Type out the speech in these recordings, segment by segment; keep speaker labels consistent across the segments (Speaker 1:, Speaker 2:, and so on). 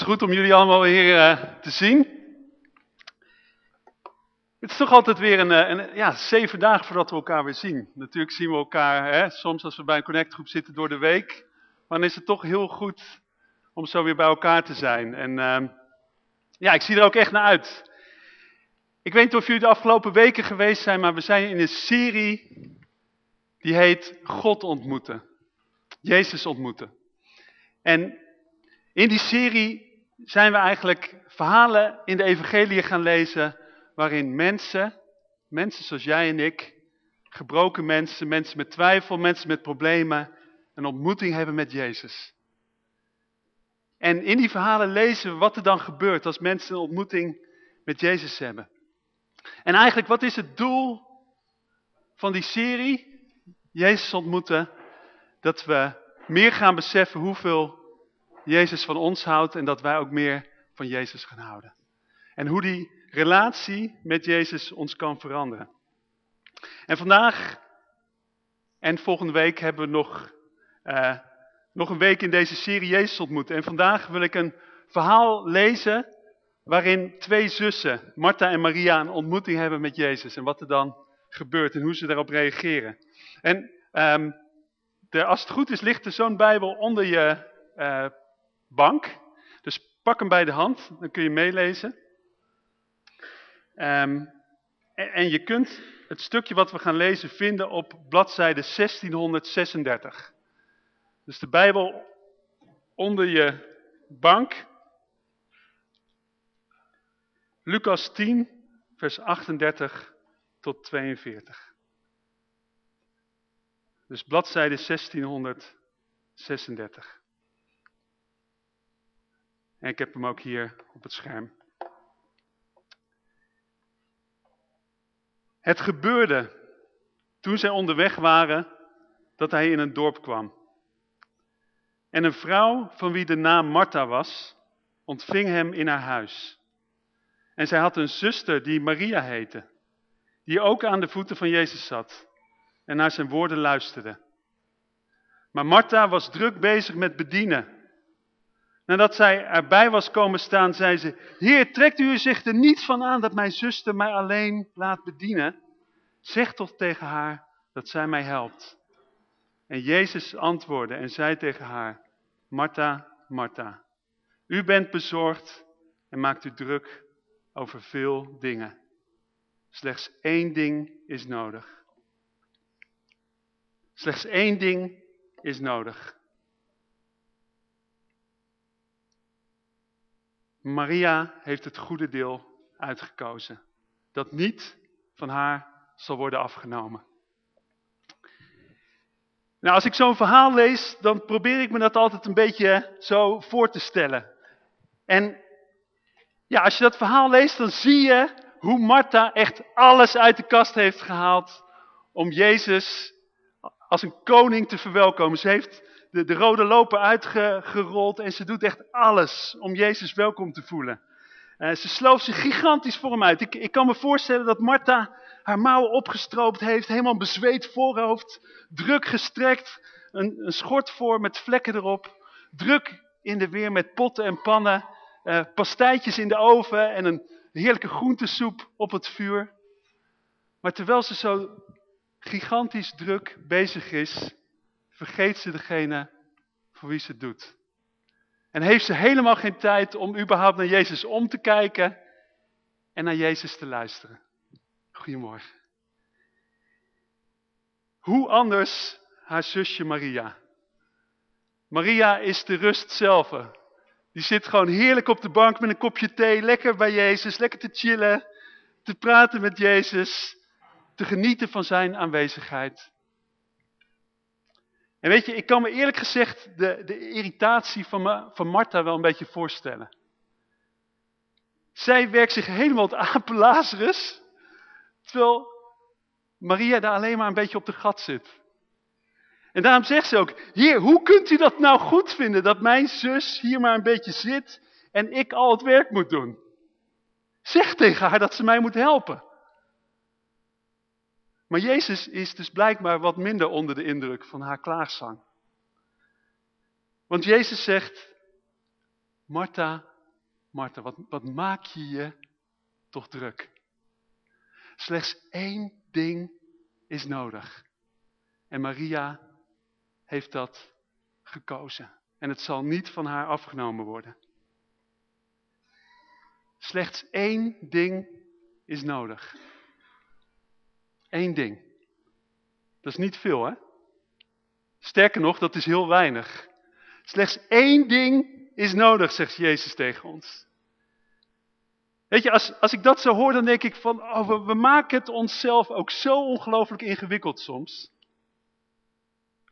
Speaker 1: is goed om jullie allemaal weer uh, te zien. Het is toch altijd weer een, eh, een, ja, zeven dagen voordat we elkaar weer zien. Natuurlijk zien we elkaar hè, soms als we bij een connectgroep zitten door de week. Maar dan is het toch heel goed om zo weer bij elkaar te zijn. En uh, ja, ik zie er ook echt naar uit. Ik weet niet of jullie de afgelopen weken geweest zijn, maar we zijn in een serie die heet God ontmoeten. Jezus ontmoeten. En in die serie zijn we eigenlijk verhalen in de evangelie gaan lezen waarin mensen, mensen zoals jij en ik, gebroken mensen, mensen met twijfel, mensen met problemen, een ontmoeting hebben met Jezus. En in die verhalen lezen we wat er dan gebeurt als mensen een ontmoeting met Jezus hebben. En eigenlijk, wat is het doel van die serie? Jezus ontmoeten. Dat we meer gaan beseffen hoeveel Jezus van ons houdt en dat wij ook meer van Jezus gaan houden. En hoe die relatie met Jezus ons kan veranderen. En vandaag en volgende week hebben we nog, uh, nog een week in deze serie Jezus ontmoeten. En vandaag wil ik een verhaal lezen waarin twee zussen, Martha en Maria, een ontmoeting hebben met Jezus. En wat er dan gebeurt en hoe ze daarop reageren. En um, de, als het goed is, ligt er zo'n Bijbel onder je uh, bank. Dus pak hem bij de hand, dan kun je meelezen. Um, en, en, je kunt het stukje wat we gaan lezen vinden op bladzijde 1636. Dus de Bijbel onder je bank. Lucas 10, vers 38 tot 42. Dus bladzijde 1636. En ik heb hem ook hier op het scherm. Het gebeurde toen zij onderweg waren dat hij in een dorp kwam. En een vrouw van wie de naam Martha was, ontving hem in haar huis. En zij had een zuster die Maria heette, die ook aan de voeten van Jezus zat en naar zijn woorden luisterde. Maar Martha was druk bezig met bedienen. Nadat zij erbij was komen staan, zei ze, Heer, trekt u zich er niet van aan dat mijn zuster mij alleen laat bedienen? Zeg toch tegen haar dat zij mij helpt. En Jezus antwoordde en zei tegen haar, Martha, Martha, u bent bezorgd en maakt u druk over veel dingen. Slechts één ding is nodig. Slechts één ding is nodig. Maria heeft het goede deel uitgekozen. Dat niet van haar zal worden afgenomen. Nou, als ik zo'n verhaal lees, dan probeer ik me dat altijd een beetje zo voor te stellen. En ja, als je dat verhaal leest, dan zie je hoe Martha echt alles uit de kast heeft gehaald om Jezus als een koning te verwelkomen. Ze heeft de, de rode loper uitgerold en ze doet echt alles om Jezus welkom te voelen. Uh, ze sloof zich gigantisch voor hem uit. Ik, ik kan me voorstellen dat Martha haar mouwen opgestroopt heeft, helemaal bezweet voorhoofd, druk gestrekt, een, een schort voor met vlekken erop, druk in de weer met potten en pannen, uh, pastijtjes in de oven en een heerlijke groentesoep op het vuur. Maar terwijl ze zo gigantisch druk bezig is, vergeet ze degene voor wie ze het doet. En heeft ze helemaal geen tijd om überhaupt naar Jezus om te kijken en naar Jezus te luisteren. Goedemorgen. Hoe anders haar zusje Maria. Maria is de rust zelf. Die zit gewoon heerlijk op de bank met een kopje thee, lekker bij Jezus, lekker te chillen, te praten met Jezus, te genieten van zijn aanwezigheid. En weet je, ik kan me eerlijk gezegd de, de irritatie van, van Martha wel een beetje voorstellen. Zij werkt zich helemaal het apen Lazarus, terwijl Maria daar alleen maar een beetje op de gat zit. En daarom zegt ze ook, heer, hoe kunt u dat nou goed vinden, dat mijn zus hier maar een beetje zit en ik al het werk moet doen? Zeg tegen haar dat ze mij moet helpen. Maar Jezus is dus blijkbaar wat minder onder de indruk van haar klaagzang. Want Jezus zegt, Martha, Martha, wat, wat maak je je toch druk? Slechts één ding is nodig. En Maria heeft dat gekozen. En het zal niet van haar afgenomen worden. Slechts één ding is nodig. Eén ding. Dat is niet veel, hè? Sterker nog, dat is heel weinig. Slechts één ding is nodig, zegt Jezus tegen ons. Weet je, als, als ik dat zo hoor, dan denk ik van, oh, we, we maken het onszelf ook zo ongelooflijk ingewikkeld soms.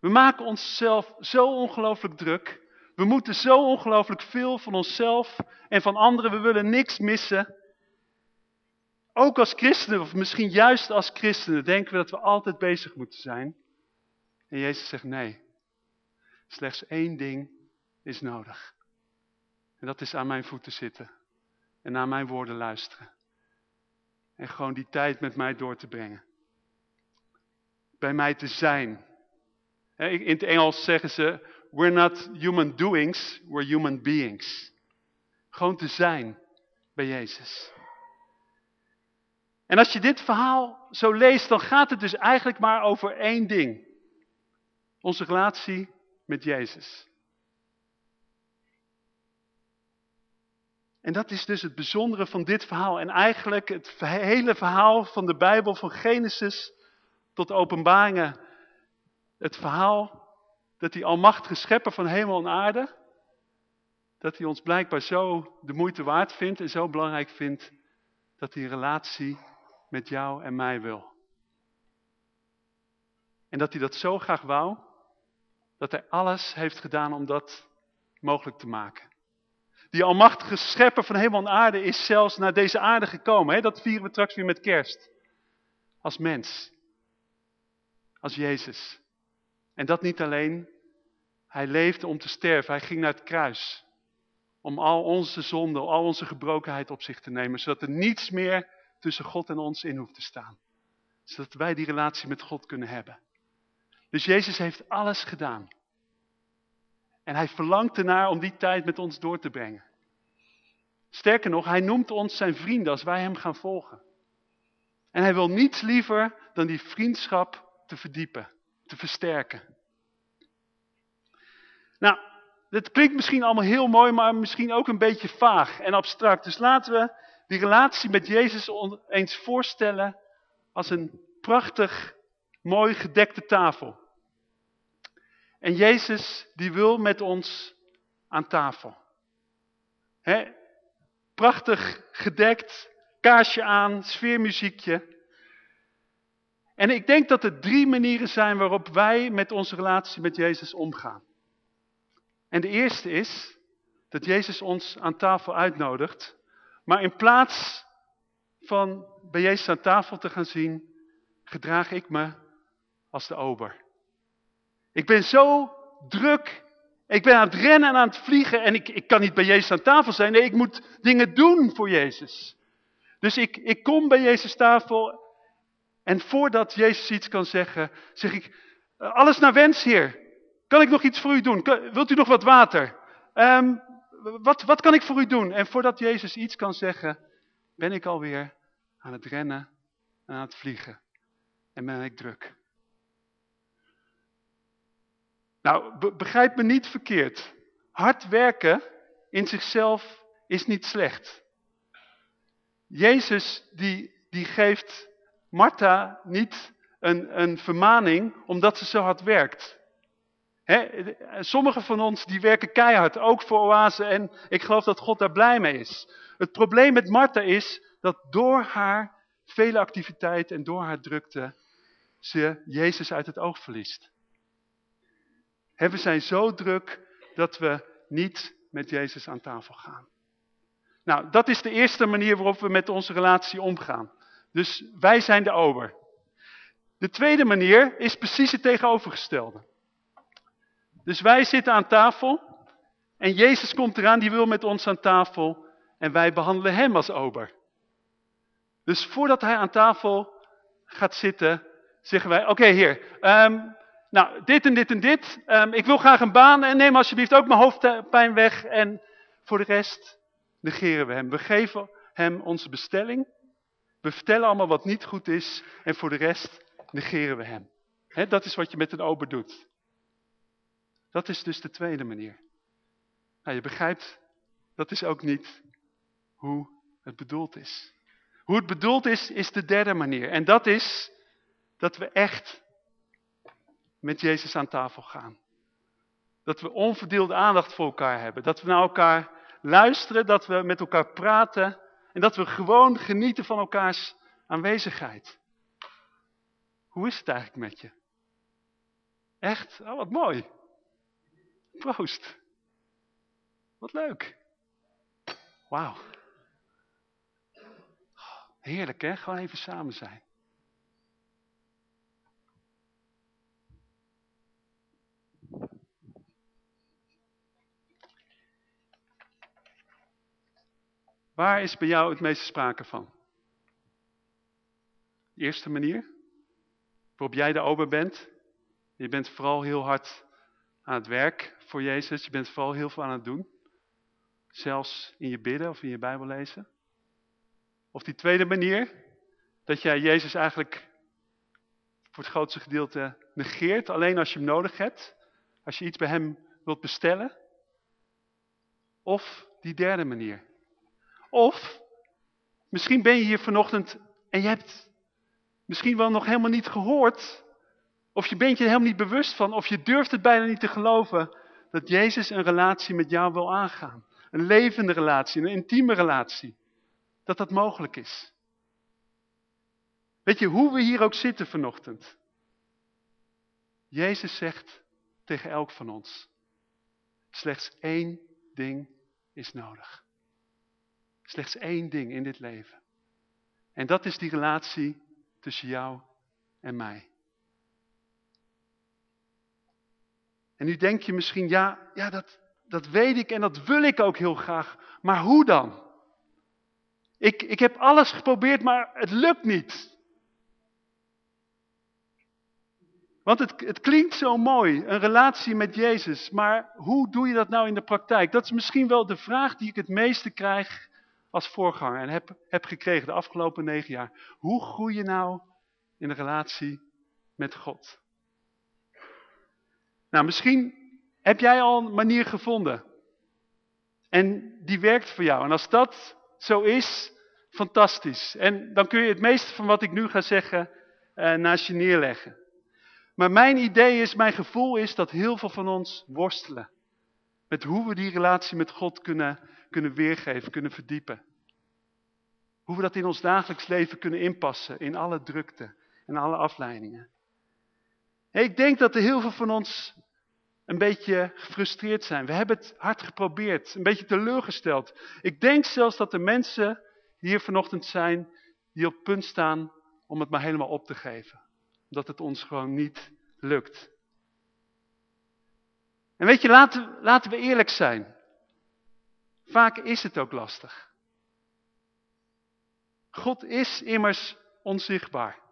Speaker 1: We maken onszelf zo ongelooflijk druk. We moeten zo ongelooflijk veel van onszelf en van anderen. We willen niks missen. Ook als christenen, of misschien juist als christenen, denken we dat we altijd bezig moeten zijn. En Jezus zegt nee. Slechts één ding is nodig. En dat is aan mijn voeten zitten. En naar mijn woorden luisteren. En gewoon die tijd met mij door te brengen. Bij mij te zijn. In het Engels zeggen ze, we're not human doings, we're human beings. Gewoon te zijn bij Jezus. En als je dit verhaal zo leest, dan gaat het dus eigenlijk maar over één ding. Onze relatie met Jezus. En dat is dus het bijzondere van dit verhaal. En eigenlijk het hele verhaal van de Bijbel, van Genesis tot openbaringen. Het verhaal dat die almachtige schepper van hemel en aarde, dat hij ons blijkbaar zo de moeite waard vindt en zo belangrijk vindt, dat een relatie met jou en mij wil. En dat hij dat zo graag wou, dat hij alles heeft gedaan om dat mogelijk te maken. Die almachtige schepper van hemel en aarde is zelfs naar deze aarde gekomen. Hè? Dat vieren we straks weer met kerst. Als mens. Als Jezus. En dat niet alleen. Hij leefde om te sterven. Hij ging naar het kruis. Om al onze zonden, al onze gebrokenheid op zich te nemen. Zodat er niets meer tussen God en ons in hoeft te staan. Zodat wij die relatie met God kunnen hebben. Dus Jezus heeft alles gedaan. En hij verlangt ernaar om die tijd met ons door te brengen. Sterker nog, hij noemt ons zijn vrienden als wij hem gaan volgen. En hij wil niets liever dan die vriendschap te verdiepen, te versterken. Nou, dit klinkt misschien allemaal heel mooi, maar misschien ook een beetje vaag en abstract. Dus laten we die relatie met Jezus eens voorstellen als een prachtig, mooi gedekte tafel. En Jezus die wil met ons aan tafel. He, prachtig gedekt, kaarsje aan, sfeermuziekje. En ik denk dat er drie manieren zijn waarop wij met onze relatie met Jezus omgaan. En de eerste is dat Jezus ons aan tafel uitnodigt. Maar in plaats van bij Jezus aan tafel te gaan zien, gedraag ik me als de ober. Ik ben zo druk. Ik ben aan het rennen en aan het vliegen en ik, ik kan niet bij Jezus aan tafel zijn. Nee, ik moet dingen doen voor Jezus. Dus ik, ik kom bij Jezus tafel en voordat Jezus iets kan zeggen, zeg ik, eh, alles naar wens, Heer. Kan ik nog iets voor u doen? Wilt u nog wat water? Um, wat, wat kan ik voor u doen? En voordat Jezus iets kan zeggen, ben ik alweer aan het rennen en aan het vliegen. En ben ik druk. Nou, begrijp me niet verkeerd. Hard werken in zichzelf is niet slecht. Jezus die, die geeft Martha niet een, een vermaning omdat ze zo hard werkt. Sommigen van ons die werken keihard, ook voor oase en ik geloof dat God daar blij mee is. Het probleem met Martha is dat door haar vele activiteit en door haar drukte ze Jezus uit het oog verliest we zijn zo druk dat we niet met Jezus aan tafel gaan. Nou, dat is de eerste manier waarop we met onze relatie omgaan. Dus wij zijn de ober. De tweede manier is precies het tegenovergestelde. Dus wij zitten aan tafel en Jezus komt eraan, die wil met ons aan tafel en wij behandelen hem als ober. Dus voordat hij aan tafel gaat zitten, zeggen wij, oké heer, um, nou, dit en dit en dit. Um, ik wil graag een baan en neem alsjeblieft ook mijn hoofdpijn weg. En voor de rest negeren we hem. We geven hem onze bestelling. We vertellen allemaal wat niet goed is. En voor de rest negeren we hem. dat is wat je met een ober doet. Dat is dus de tweede manier. Nou, je begrijpt, dat is ook niet hoe het bedoeld is. Hoe het bedoeld is, is de derde manier. En dat is dat we echt met Jezus aan tafel gaan. Dat we onverdeelde aandacht voor elkaar hebben. Dat we naar elkaar luisteren, dat we met elkaar praten. En dat we gewoon genieten van elkaars aanwezigheid. Hoe is het eigenlijk met je? Echt? Oh, wat mooi. Proost. Wat leuk. Wauw. Heerlijk hè, gewoon even samen zijn. Waar is bij jou het meeste sprake van? De eerste manier, waarop jij de ober bent. Je bent vooral heel hard aan het werk voor Jezus. Je bent vooral heel veel aan het doen. Zelfs in je bidden of in je Bijbel lezen. Of die tweede manier, dat jij Jezus eigenlijk voor het grootste gedeelte negeert. Alleen als je hem nodig hebt. Als je iets bij hem wilt bestellen. Of die derde manier. Of misschien ben je hier vanochtend en je hebt misschien wel nog helemaal niet gehoord. Of je bent je helemaal niet bewust van. Of je durft het bijna niet te geloven. Dat Jezus een relatie met jou wil aangaan. Een levende relatie, een intieme relatie. Dat dat mogelijk is. Weet je, hoe we hier ook zitten vanochtend. Jezus zegt tegen elk van ons. Slechts één ding is nodig. Slechts één ding in dit leven. En dat is die relatie tussen jou en mij. En nu denk je misschien, ja, ja dat, dat weet ik en dat wil ik ook heel graag. Maar hoe dan? Ik, ik heb alles geprobeerd, maar het lukt niet. Want het, het klinkt zo mooi, een relatie met Jezus. Maar hoe doe je dat nou in de praktijk? Dat is misschien wel de vraag die ik het meeste krijg als voorganger. En heb, heb gekregen de afgelopen negen jaar. Hoe groei je nou in een relatie met God? Nou, misschien heb jij al een manier gevonden. En die werkt voor jou. En als dat zo is, fantastisch. En dan kun je het meeste van wat ik nu ga zeggen uh, naast je neerleggen. Maar mijn idee is, mijn gevoel is dat heel veel van ons worstelen. Met hoe we die relatie met God kunnen, kunnen weergeven, kunnen verdiepen. Hoe we dat in ons dagelijks leven kunnen inpassen, in alle drukte en alle afleidingen. Ik denk dat er heel veel van ons een beetje gefrustreerd zijn. We hebben het hard geprobeerd, een beetje teleurgesteld. Ik denk zelfs dat er mensen hier vanochtend zijn die op punt staan om het maar helemaal op te geven. Omdat het ons gewoon niet lukt. En weet je, laten, laten we eerlijk zijn. Vaak is het ook lastig. God is immers onzichtbaar.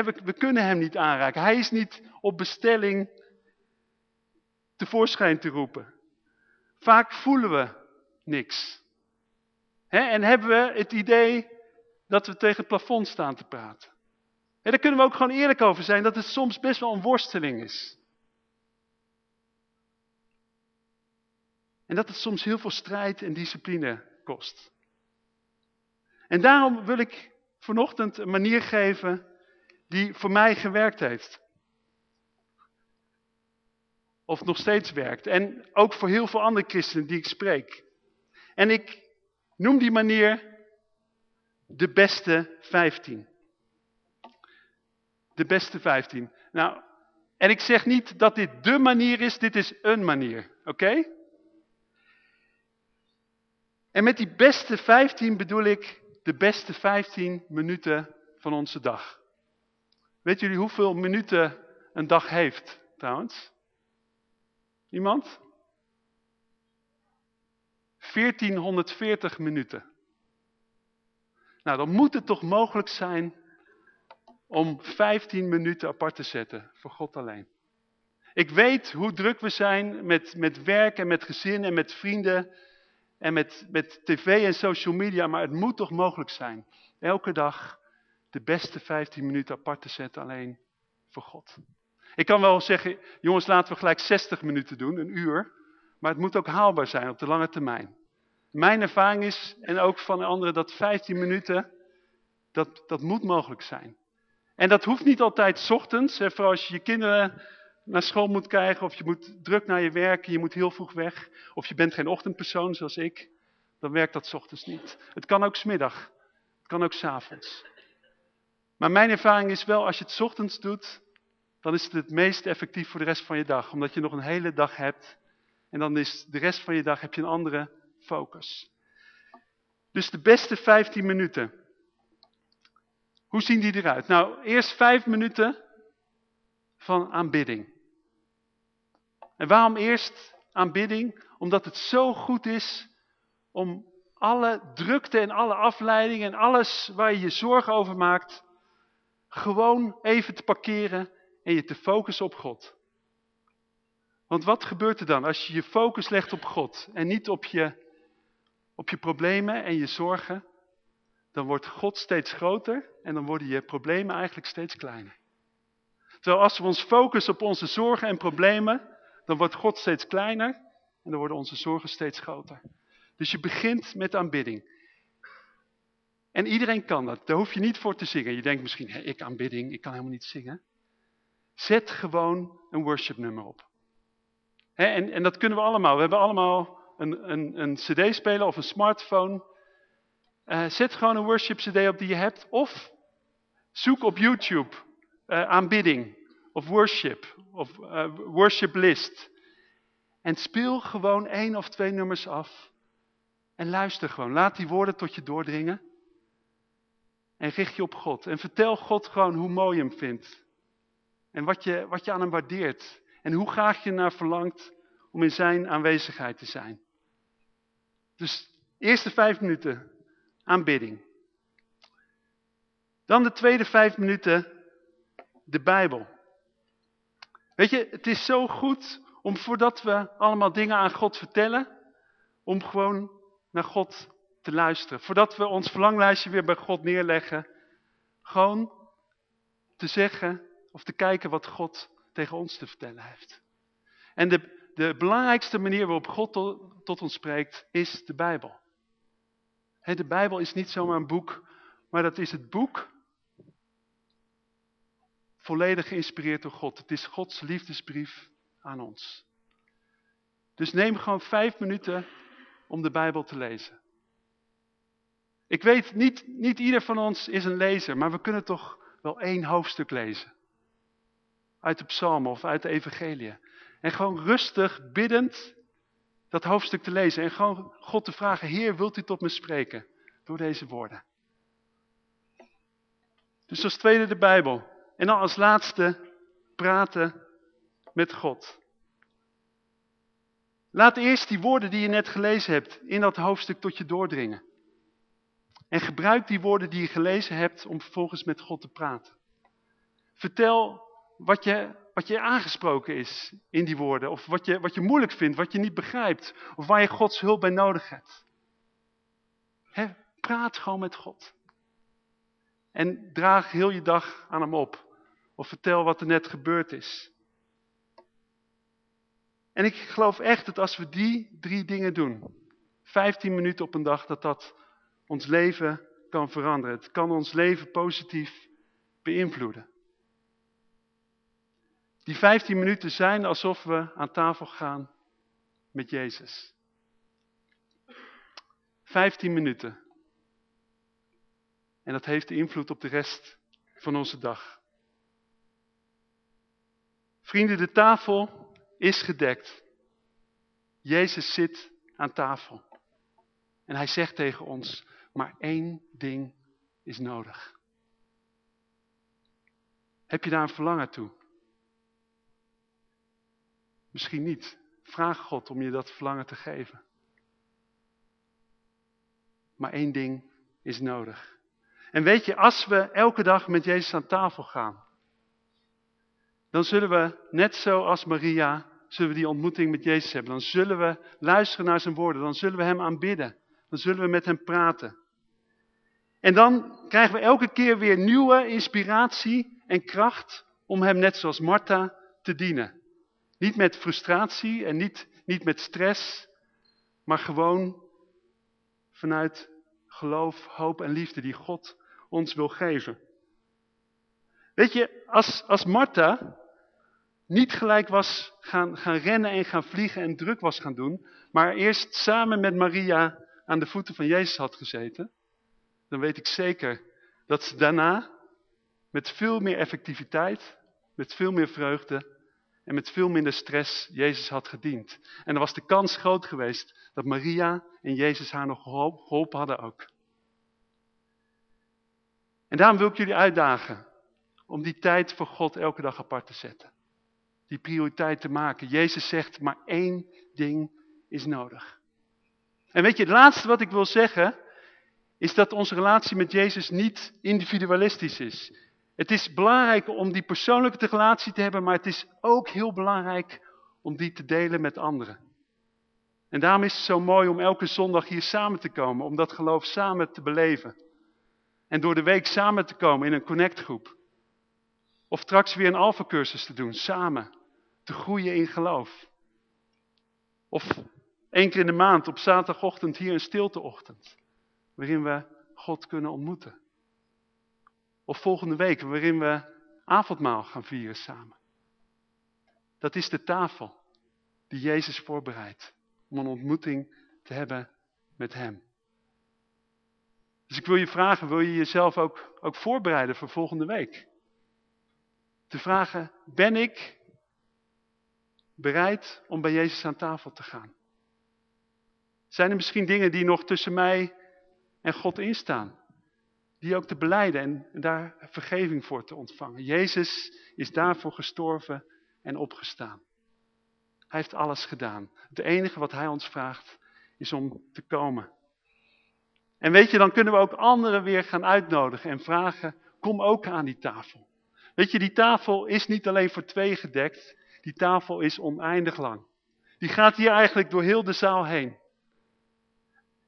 Speaker 1: We, kunnen hem niet aanraken. Hij is niet op bestelling tevoorschijn te roepen. Vaak voelen we niks. en hebben we het idee dat we tegen het plafond staan te praten. He, daar kunnen we ook gewoon eerlijk over zijn dat het soms best wel een worsteling is. En dat het soms heel veel strijd en discipline kost. En daarom wil ik vanochtend een manier geven die voor mij gewerkt heeft. Of nog steeds werkt. En ook voor heel veel andere christenen die ik spreek. En ik noem die manier de beste 15. De beste 15. Nou, en ik zeg niet dat dit de manier is, dit is een manier. Oké? En met die beste 15 bedoel ik de beste 15 minuten van onze dag. Weet jullie hoeveel minuten een dag heeft trouwens? Iemand? 1440 minuten. Nou, dan moet het toch mogelijk zijn om 15 minuten apart te zetten voor God alleen. Ik weet hoe druk we zijn met, met werk en met gezin en met vrienden en met, met tv en social media, maar het moet toch mogelijk zijn. Elke dag de beste 15 minuten apart te zetten alleen voor God. Ik kan wel zeggen, jongens laten we gelijk 60 minuten doen, een uur. Maar het moet ook haalbaar zijn op de lange termijn. Mijn ervaring is, en ook van anderen, dat 15 minuten, dat, dat moet mogelijk zijn. En dat hoeft niet altijd ochtends, hè, vooral als je je kinderen naar school moet krijgen, of je moet druk naar je werken, je moet heel vroeg weg, of je bent geen ochtendpersoon zoals ik, dan werkt dat ochtends niet. Het kan ook smiddag, het kan ook s avonds. Maar mijn ervaring is wel, als je het ochtends doet, dan is het het meest effectief voor de rest van je dag. Omdat je nog een hele dag hebt. En dan is de rest van je dag heb je een andere focus. Dus de beste 15 minuten. Hoe zien die eruit? Nou, eerst 5 minuten van aanbidding. En waarom eerst aanbidding? Omdat het zo goed is om alle drukte en alle afleidingen en alles waar je je zorgen over maakt, gewoon even te parkeren en je te focussen op God. Want wat gebeurt er dan als je je focus legt op God en niet op je, op je problemen en je zorgen? Dan wordt God steeds groter en dan worden je problemen eigenlijk steeds kleiner. Terwijl als we ons focussen op onze zorgen en problemen, dan wordt God steeds kleiner en dan worden onze zorgen steeds groter. Dus je begint met aanbidding. En iedereen kan dat, daar hoef je niet voor te zingen. Je denkt misschien, ik aanbidding, ik kan helemaal niet zingen. Zet gewoon een worship nummer op. en, en dat kunnen we allemaal. We hebben allemaal een, een, een cd-speler of een smartphone. Uh, zet gewoon een worship cd op die je hebt. Of zoek op YouTube uh, aanbidding of worship of uh, worship list. En speel gewoon één of twee nummers af. En luister gewoon. Laat die woorden tot je doordringen. En richt je op God. En vertel God gewoon hoe mooi je hem vindt. En wat je, wat je aan hem waardeert. En hoe graag je naar verlangt om in zijn aanwezigheid te zijn. Dus eerste vijf minuten aanbidding. Dan de tweede vijf minuten de Bijbel. Weet je, het is zo goed om voordat we allemaal dingen aan God vertellen, om gewoon naar God te luisteren. Voordat we ons verlanglijstje weer bij God neerleggen, gewoon te zeggen, of te kijken wat God tegen ons te vertellen heeft. En de, de belangrijkste manier waarop God tot, tot ons spreekt is de Bijbel. de Bijbel is niet zomaar een boek, maar dat is het boek volledig geïnspireerd door God. Het is Gods liefdesbrief aan ons. Dus neem gewoon vijf minuten om de Bijbel te lezen. Ik weet, niet, niet ieder van ons is een lezer, maar we kunnen toch wel één hoofdstuk lezen uit de psalmen of uit de evangelie. En gewoon rustig, biddend, dat hoofdstuk te lezen. En gewoon God te vragen, Heer, wilt u tot me spreken? Door deze woorden. Dus als tweede de Bijbel. En dan als laatste praten met God. Laat eerst die woorden die je net gelezen hebt in dat hoofdstuk tot je doordringen. En gebruik die woorden die je gelezen hebt om vervolgens met God te praten. Vertel wat je, wat je aangesproken is in die woorden. Of wat je, wat je moeilijk vindt, wat je niet begrijpt. Of waar je Gods hulp bij nodig hebt. praat gewoon met God. En draag heel je dag aan hem op. Of vertel wat er net gebeurd is. En ik geloof echt dat als we die drie dingen doen. 15 minuten op een dag, dat dat ons leven kan veranderen. Het kan ons leven positief beïnvloeden. Die 15 minuten zijn alsof we aan tafel gaan met Jezus. 15 minuten. En dat heeft invloed op de rest van onze dag. Vrienden, de tafel is gedekt. Jezus zit aan tafel. En hij zegt tegen ons, maar één ding is nodig. Heb je daar een verlangen toe? Misschien niet. Vraag God om je dat verlangen te geven. Maar één ding is nodig. En weet je, als we elke dag met Jezus aan tafel gaan, dan zullen we net zoals Maria zullen we die ontmoeting met Jezus hebben. Dan zullen we luisteren naar zijn woorden. Dan zullen we hem aanbidden. Dan zullen we met hem praten. En dan krijgen we elke keer weer nieuwe inspiratie en kracht om hem net zoals Martha te dienen. Niet met frustratie en niet, niet met stress, maar gewoon vanuit geloof, hoop en liefde die God ons wil geven. Weet je, als, als Martha niet gelijk was gaan, gaan rennen en gaan vliegen en druk was gaan doen, maar eerst samen met Maria aan de voeten van Jezus had gezeten, dan weet ik zeker dat ze daarna met veel meer effectiviteit, met veel meer vreugde en met veel minder stress Jezus had gediend. En dan was de kans groot geweest dat Maria en Jezus haar nog geholpen hadden ook. En daarom wil ik jullie uitdagen om die tijd voor God elke dag apart te zetten. Die prioriteit te maken. Jezus zegt, maar één ding is nodig. En weet je, het laatste wat ik wil zeggen, is dat onze relatie met Jezus niet individualistisch is. Het is belangrijk om die persoonlijke relatie te hebben, maar het is ook heel belangrijk om die te delen met anderen. En daarom is het zo mooi om elke zondag hier samen te komen, om dat geloof samen te beleven. En door de week samen te komen in een connectgroep. Of straks weer een alpha cursus te doen, samen. Te groeien in geloof. Of één keer in de maand op zaterdagochtend hier een stilteochtend. Waarin we God kunnen ontmoeten. Of volgende week waarin we avondmaal gaan vieren samen. Dat is de tafel die Jezus voorbereidt. Om een ontmoeting te hebben met hem. Dus ik wil je vragen, wil je jezelf ook, ook voorbereiden voor volgende week? Te vragen, ben ik bereid om bij Jezus aan tafel te gaan? Zijn er misschien dingen die nog tussen mij en God instaan? Die ook te beleiden en daar vergeving voor te ontvangen. Jezus is daarvoor gestorven en opgestaan. Hij heeft alles gedaan. Het enige wat hij ons vraagt is om te komen. En weet je, dan kunnen we ook anderen weer gaan uitnodigen en vragen, kom ook aan die tafel. Weet je, die tafel is niet alleen voor twee gedekt, die tafel is oneindig lang. Die gaat hier eigenlijk door heel de zaal heen.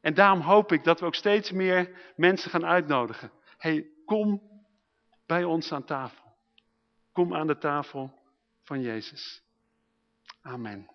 Speaker 1: En daarom hoop ik dat we ook steeds meer mensen gaan uitnodigen. hey, kom bij ons aan tafel. Kom aan de tafel van Jezus. Amen.